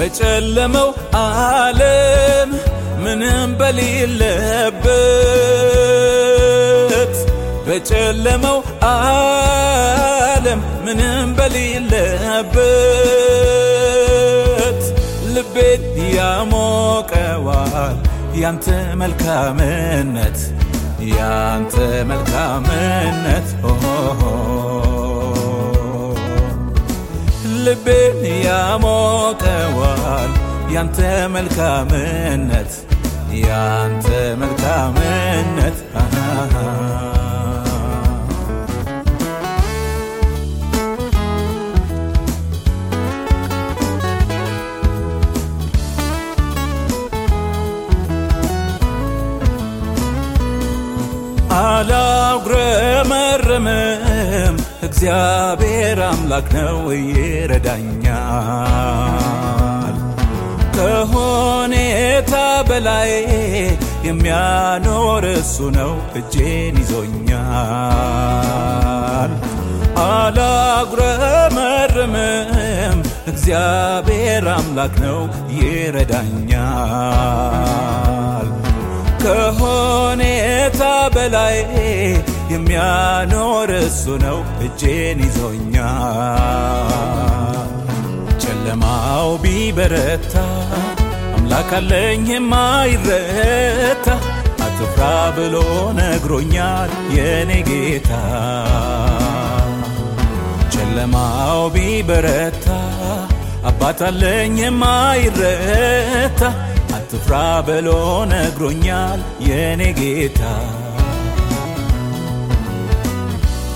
በጨለመው ዓለም ምንም በሌለበት በጨለመው ዓለም ምንም በሌለበት ልቤን ያሞቀዋል ያንተ መልካምነት ያንተ መልካምነት ልቤን ያሞቀዋል ያንተ መልካምነት ያንተ መልካምነት አላጉረመርምም እግዚአብሔር አምላክ ነው ይረዳኛል። ከሁኔታ በላይ የሚያኖር እሱ ነው። እጄን ይዞኛል። አላጉረመርምም። እግዚአብሔር አምላክ ነው። ይረዳኛል። ከሁኔታ በላይ የሚያኖር እሱ ነው እጄን ይዞኛል። ጨለማው ቢበረታ አምላክ አለኝ የማይረታ አትፍራ ብሎ ነግሮኛል የኔ ጌታ። ጨለማው ቢበረታ አባት አለኝ የማይረታ አትፍራ ብሎ ነግሮኛል የኔ ጌታ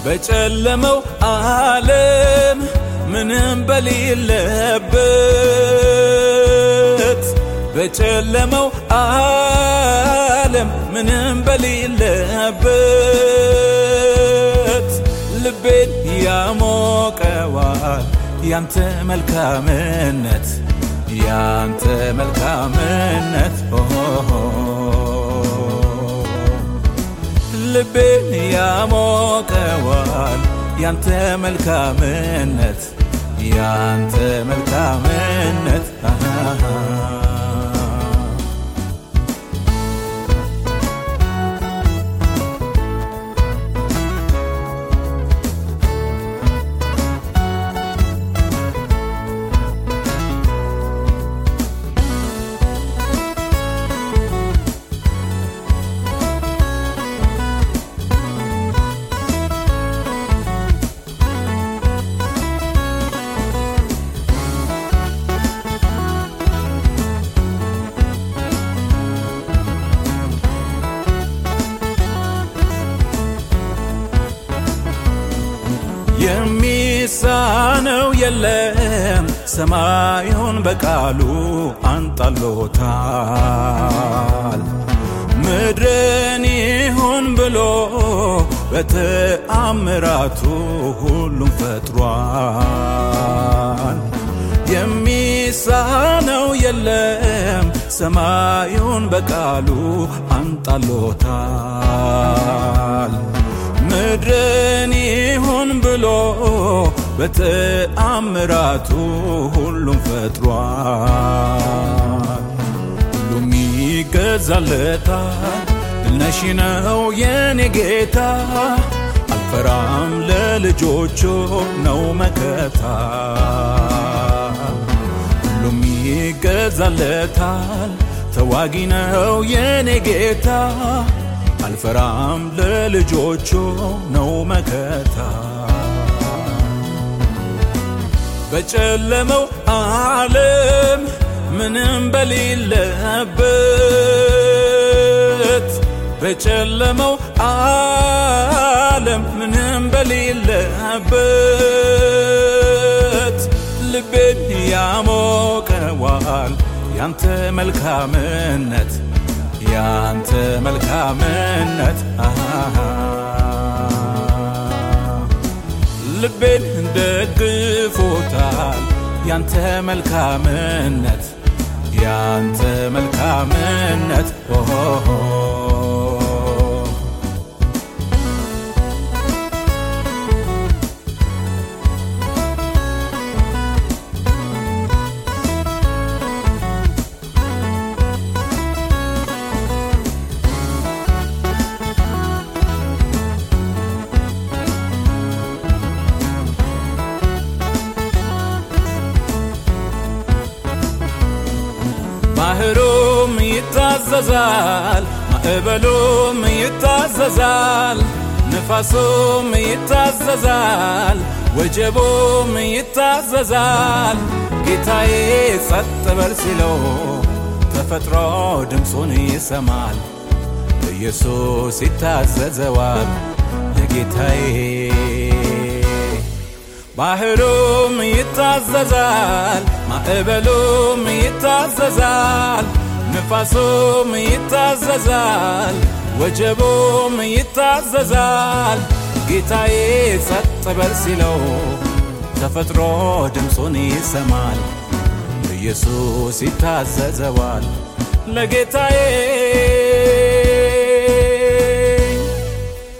በጨለመው ዓለም ምንም በሌለበት በጨለመው ዓለም ምንም በሌለበት ልቤን ያሞቀዋል ያንተ መልካምነት ያንተ መልካምነት ልቤን ያሞቀዋል ያንተ መልካምነት ያንተ መልካምነት የለም። ሰማዩን በቃሉ አንጣሎታል። ምድርን ይሁን ብሎ በተአምራቱ ሁሉም ፈጥሯል። የሚሳነው የለም። ሰማዩን በቃሉ አንጣሎታል። ምድርን ይሁን ብሎ በተአምራቱ ሁሉም ፈጥሯል። ሁሉም ይገዛለታል ድልነሺ ነው የኔ ጌታ። አልፈራም ለልጆቹ ነው መከታ። ሁሉም ይገዛለታል ተዋጊ ነው የኔ ጌታ። አልፈራም ለልጆቹ ነው መከታ በጨለመው ዓለም ምንም በሌለበት በጨለመው ዓለም ምንም በሌለበት ልቤን ያሞቀዋል ያንተ መልካምነት ያንተ መልካምነት። ልቤን ደግፎታል ያንተ መልካምነት ያንተ መልካምነት ይታዘዛል፣ ማዕበሉም ይታዘዛል፣ ንፋሱም ይታዘዛል፣ ወጀቡም ይታዘዛል። ጌታዬ ጸጥ በል ሲለው ተፈጥሮ ድምፁን ይሰማል። ኢየሱስ ይታዘዘዋል ለጌታዬ ባህሩም ይታዘዛል፣ ማዕበሉም ይታዘዛል፣ ንፋሱም ይታዘዛል፣ ወጀቡም ይታዘዛል። ጌታዬ ጸጥ በል ሲለው ተፈጥሮ ድምፁን ይሰማል። ኢየሱስ ይታዘዘዋል ለጌታዬ